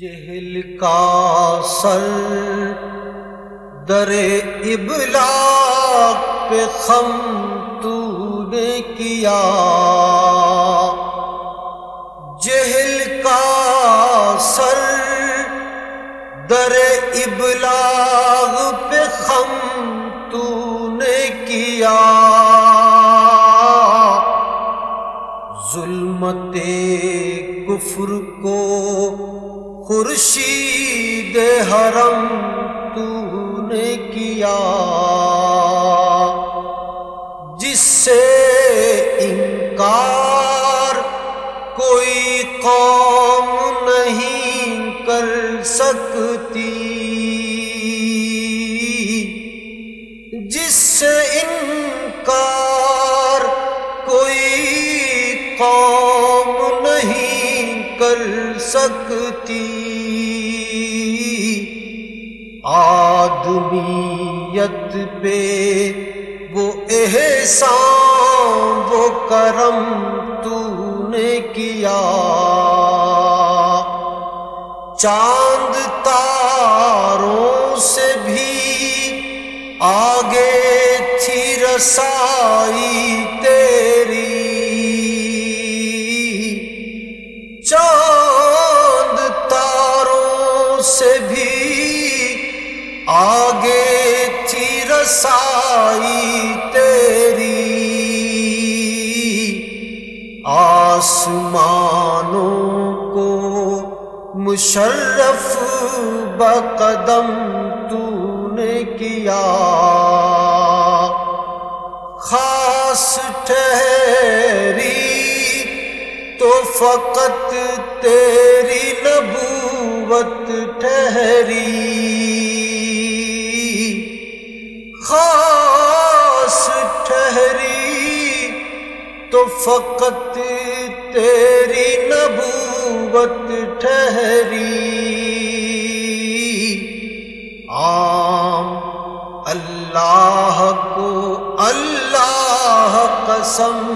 جہل کا سر در ابلاغ پہ خم تو نے کیا۔ جہل کا سر در ابلاغ پہ خم تو نے کیا۔ ظلمت کفر کو خورشید حرم تو نے کیا۔ جس سے انکار سکتی آدمیت پہ وہ احسان وہ کرم تو نے کیا چاند تاروں سے بھی آگے تھی رسائی سے بھی آگے تھی رسائی تیری۔ آسمانوں کو مشرف بقدم تو نے کیا۔ خاص ٹھہری تو فقط تیری نبوت ٹھہری۔ خاص ٹھہری تو فقط تیری نبوت ٹھہری۔ عام اللہ کو اللہ قسم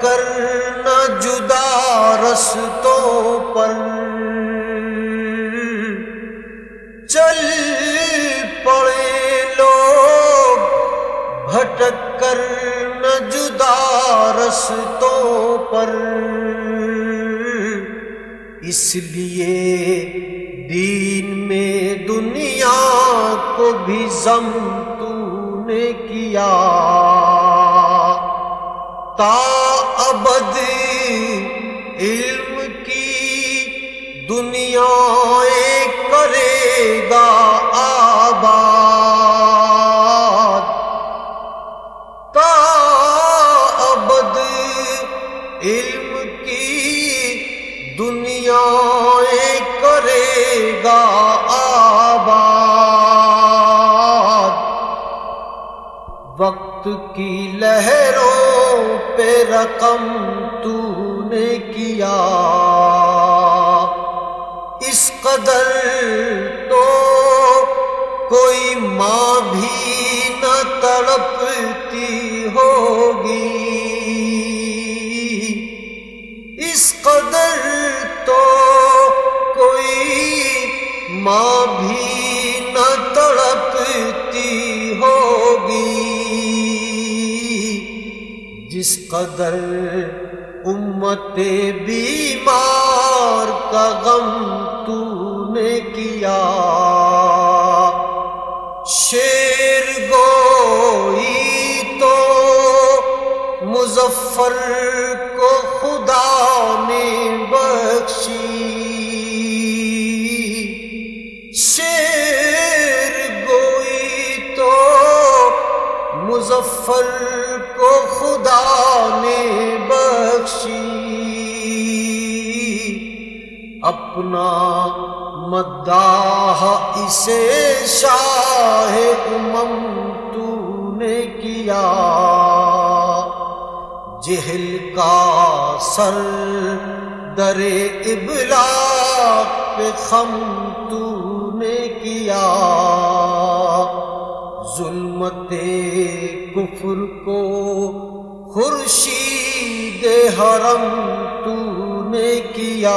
کر نہ جدا رستوں پر۔ چل پڑے لوگ، بھٹک کر نہ جدا رستوں پر۔ اس لیے دین میں دنیا کو بھی زم تو نے کیا۔ تا ابد علم کی دنیا کرے گا آباد۔ تا ابد علم کی دنیا کرے گا آباد۔ وقت کی لہروں پہ رقم تو نے کیا۔ اس قدر تو کوئی ماں بھی نہ تڑپتی ہوگی۔ اس قدر تو کوئی ماں بھی نہ تڑپتی جس قدر امت بیمار کا غم تو نے کیا۔ شیر گوئی تو مظفر کو خدا نے بخشی۔ شیر گوئی تو مظفر اپنا مداح اسے شاہ امم تو نے کیا۔ جہل کا سر در ابلا پہ خم تو نے کیا۔ ظلم ظلمت کفر کو خورشید حرم تو نے کیا